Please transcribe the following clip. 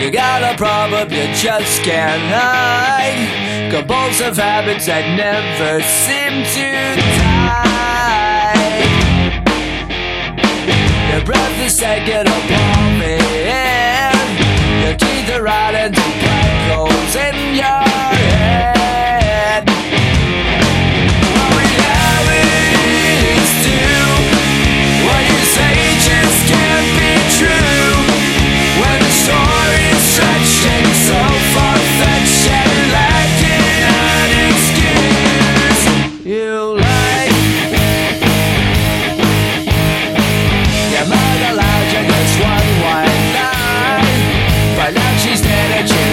You got a problem you just can't hide. Compulsive habits that never seem to die. Your breath is taking a energy